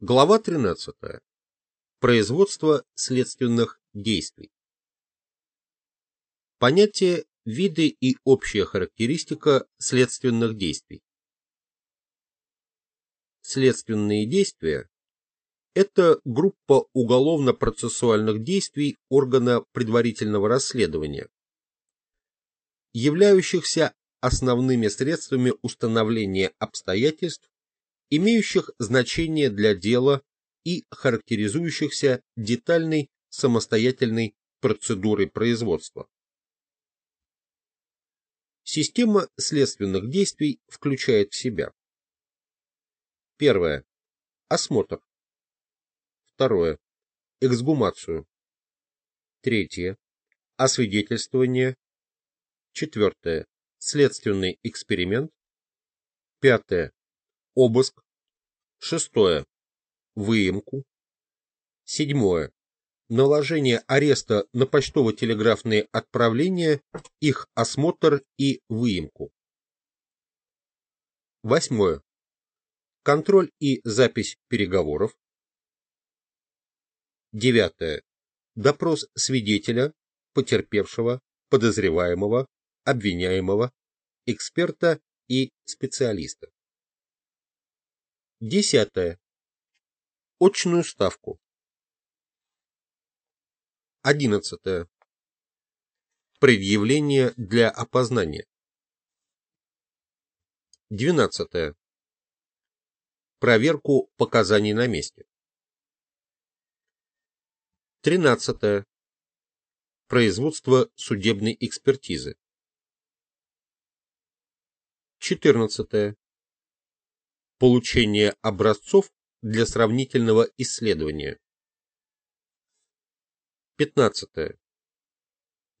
Глава 13. Производство следственных действий. Понятие виды и общая характеристика следственных действий. Следственные действия – это группа уголовно-процессуальных действий органа предварительного расследования, являющихся основными средствами установления обстоятельств имеющих значение для дела и характеризующихся детальной самостоятельной процедурой производства. Система следственных действий включает в себя Первое. Осмотр. Второе. Эксгумацию. Третье. Освидетельствование. Четвертое. Следственный эксперимент. Пятое обыск. Шестое. Выемку. Седьмое. Наложение ареста на почтово-телеграфные отправления, их осмотр и выемку. Восьмое. Контроль и запись переговоров. Девятое. Допрос свидетеля, потерпевшего, подозреваемого, обвиняемого, эксперта и специалиста. Десятое. Очную ставку. Одиннадцатое. Предъявление для опознания. Двенадцатое. Проверку показаний на месте. Тринадцатое. Производство судебной экспертизы. Четырнадцатое Получение образцов для сравнительного исследования. 15.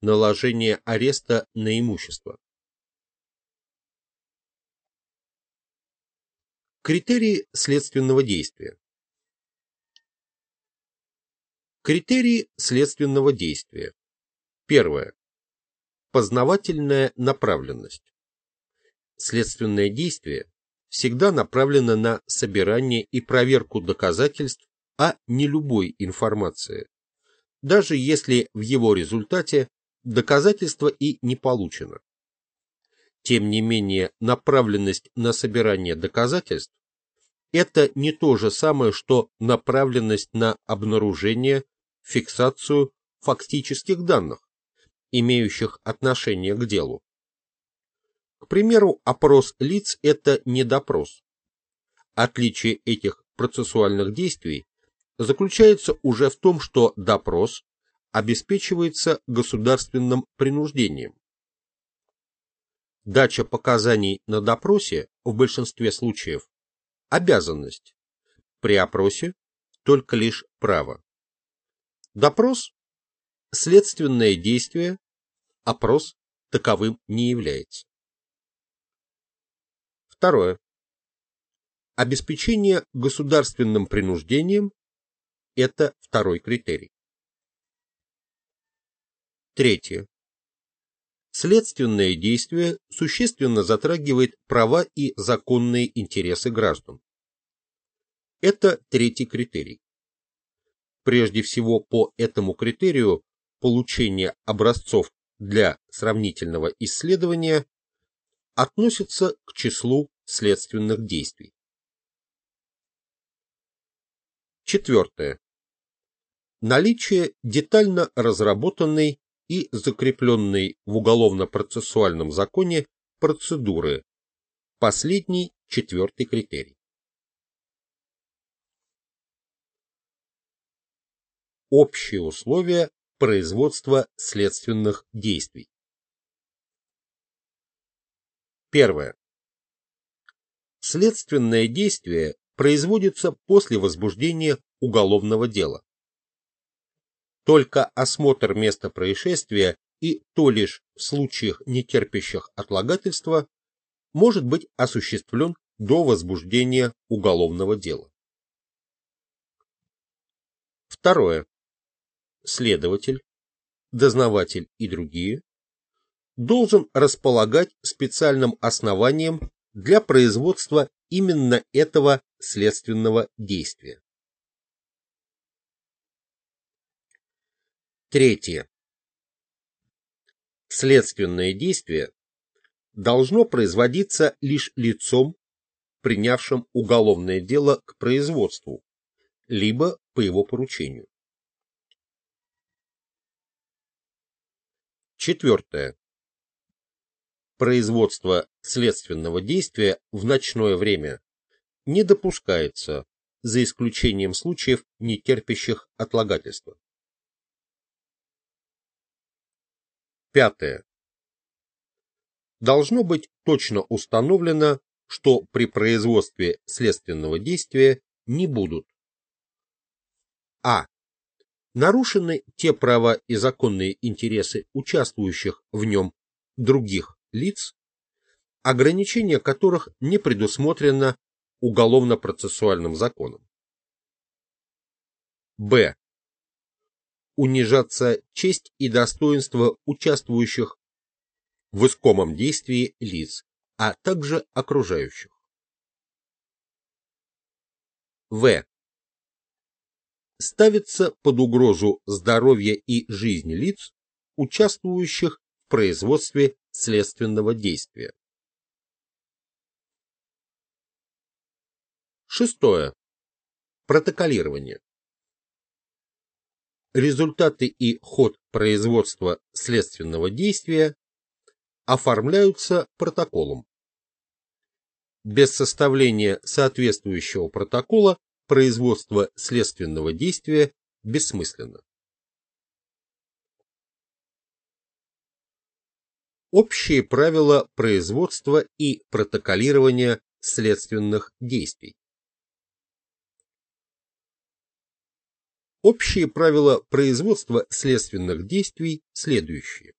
Наложение ареста на имущество. Критерии следственного действия. Критерии следственного действия. Первое. Познавательная направленность. Следственное действие всегда направлена на собирание и проверку доказательств, а не любой информации, даже если в его результате доказательство и не получено. Тем не менее, направленность на собирание доказательств – это не то же самое, что направленность на обнаружение, фиксацию фактических данных, имеющих отношение к делу. К примеру, опрос лиц – это не допрос. Отличие этих процессуальных действий заключается уже в том, что допрос обеспечивается государственным принуждением. Дача показаний на допросе в большинстве случаев – обязанность, при опросе – только лишь право. Допрос – следственное действие, опрос таковым не является. Второе. Обеспечение государственным принуждением – это второй критерий. Третье. Следственное действие существенно затрагивает права и законные интересы граждан. Это третий критерий. Прежде всего по этому критерию получение образцов для сравнительного исследования относится к числу следственных действий. Четвертое. Наличие детально разработанной и закрепленной в уголовно-процессуальном законе процедуры. Последний, четвертый критерий. Общие условия производства следственных действий. Первое. Следственное действие производится после возбуждения уголовного дела. Только осмотр места происшествия и то лишь в случаях, не терпящих отлагательства, может быть осуществлен до возбуждения уголовного дела. Второе. Следователь, дознаватель и другие должен располагать специальным основанием для производства именно этого следственного действия. Третье. Следственное действие должно производиться лишь лицом, принявшим уголовное дело к производству, либо по его поручению. Четвертое. Производство следственного действия в ночное время не допускается, за исключением случаев, не терпящих отлагательства. Пятое. Должно быть точно установлено, что при производстве следственного действия не будут а. Нарушены те права и законные интересы участвующих в нем других лиц, ограничение которых не предусмотрено уголовно-процессуальным законом. Б. Унижаться честь и достоинство участвующих в искомом действии лиц, а также окружающих. В. Ставится под угрозу здоровье и жизнь лиц, участвующих в производстве следственного действия. Шестое. Протоколирование. Результаты и ход производства следственного действия оформляются протоколом. Без составления соответствующего протокола производство следственного действия бессмысленно. Общие правила производства и протоколирования следственных действий. Общие правила производства следственных действий следующие.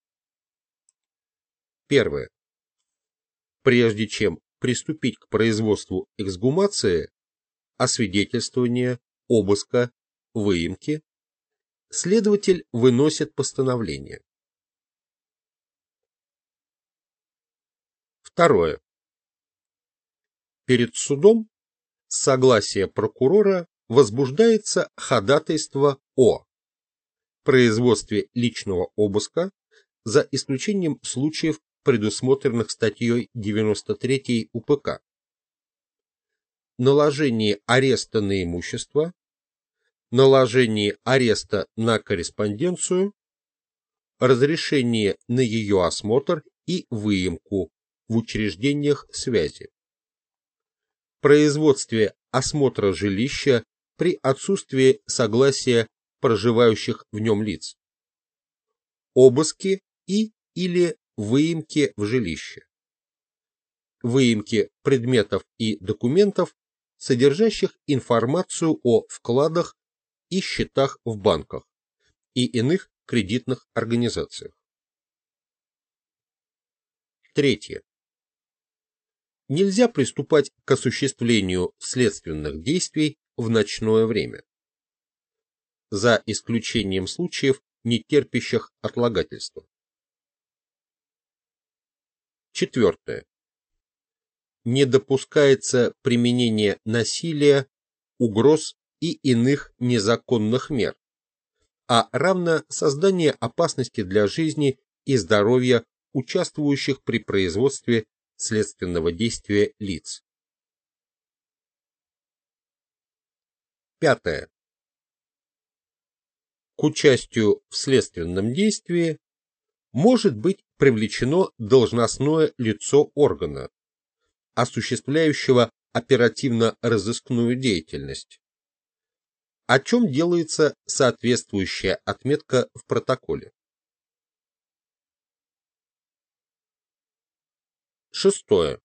Первое. Прежде чем приступить к производству эксгумации, освидетельствования, обыска, выемки, следователь выносит постановление. Второе. Перед судом с согласия прокурора возбуждается ходатайство о производстве личного обыска за исключением случаев предусмотренных статьей 93 УПК, наложении ареста на имущество, наложении ареста на корреспонденцию, разрешение на ее осмотр и выемку в учреждениях связи, производстве осмотра жилища при отсутствии согласия проживающих в нем лиц, обыски и или выемки в жилище, выемки предметов и документов, содержащих информацию о вкладах и счетах в банках и иных кредитных организациях. Третье. Нельзя приступать к осуществлению следственных действий в ночное время, за исключением случаев, не терпящих отлагательства. Четвертое. Не допускается применение насилия, угроз и иных незаконных мер, а равно создание опасности для жизни и здоровья участвующих при производстве следственного действия лиц. Пятое. К участию в следственном действии может быть привлечено должностное лицо органа, осуществляющего оперативно-розыскную деятельность, о чем делается соответствующая отметка в протоколе. Шестое.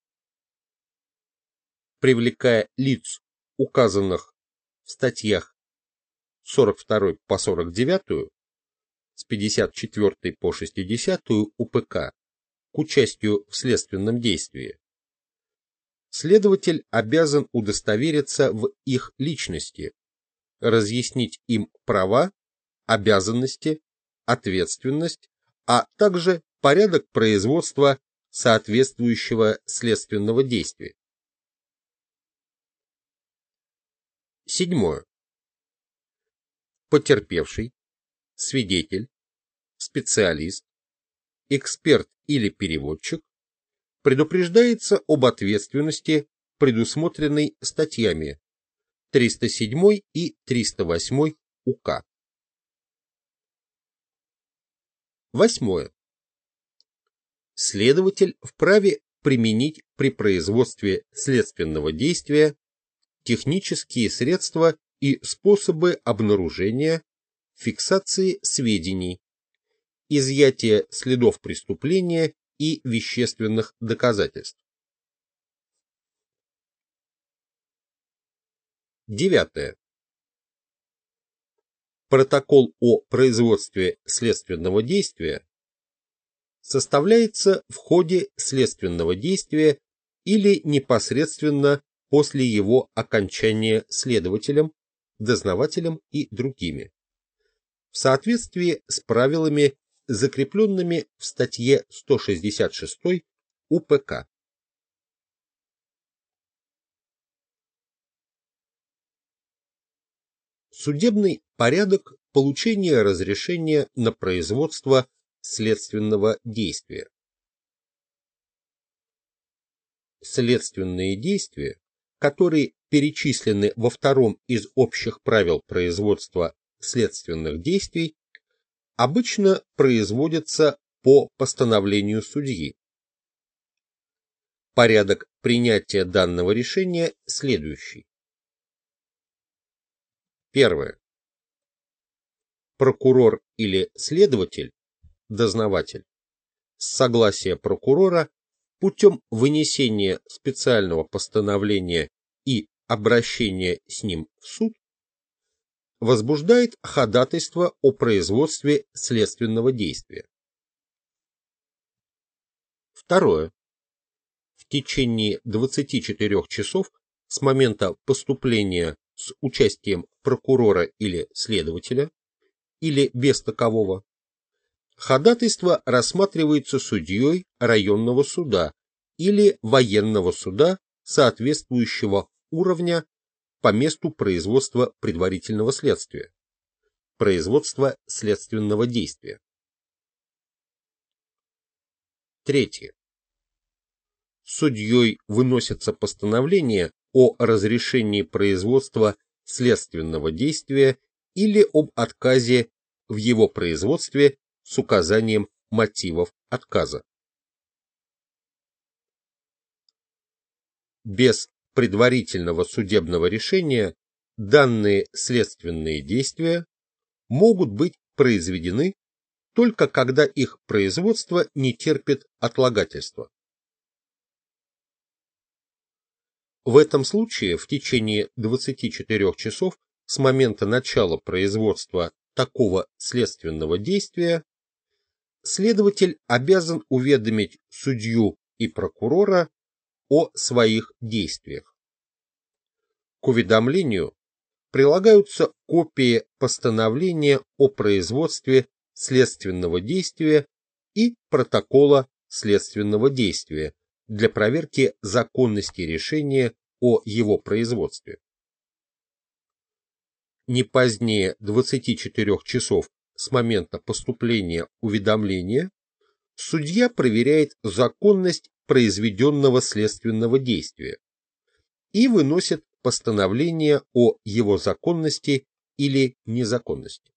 Привлекая лиц, указанных в статьях 42 по 49, с 54 по 60 УПК к участию в следственном действии, следователь обязан удостовериться в их личности, разъяснить им права, обязанности, ответственность, а также порядок производства соответствующего следственного действия. Седьмое. Потерпевший, свидетель, специалист, эксперт или переводчик, предупреждается об ответственности, предусмотренной статьями 307 и 308 УК. Восьмое. Следователь вправе применить при производстве следственного действия технические средства и способы обнаружения, фиксации сведений, изъятия следов преступления и вещественных доказательств. Девятое. Протокол о производстве следственного действия составляется в ходе следственного действия или непосредственно после его окончания следователем, дознавателем и другими, в соответствии с правилами, закрепленными в статье 166 УПК. Судебный порядок получения разрешения на производство следственного действия. Следственные действия, которые перечислены во втором из общих правил производства следственных действий, обычно производятся по постановлению судьи. Порядок принятия данного решения следующий. Первое. Прокурор или следователь, дознаватель, с согласия прокурора путем вынесения специального постановления и обращения с ним в суд возбуждает ходатайство о производстве следственного действия. Второе. В течение 24 часов с момента поступления с участием прокурора или следователя, или без такового, ходатайство рассматривается судьей районного суда или военного суда соответствующего уровня по месту производства предварительного следствия, производства следственного действия. Третье. Судьей выносится постановление о разрешении производства следственного действия или об отказе в его производстве с указанием мотивов отказа. Без предварительного судебного решения данные следственные действия могут быть произведены только когда их производство не терпит отлагательства. В этом случае в течение 24 часов с момента начала производства такого следственного действия следователь обязан уведомить судью и прокурора о своих действиях. К уведомлению прилагаются копии постановления о производстве следственного действия и протокола следственного действия для проверки законности решения о его производстве. Не позднее 24 часов с момента поступления уведомления судья проверяет законность произведенного следственного действия и выносит постановление о его законности или незаконности.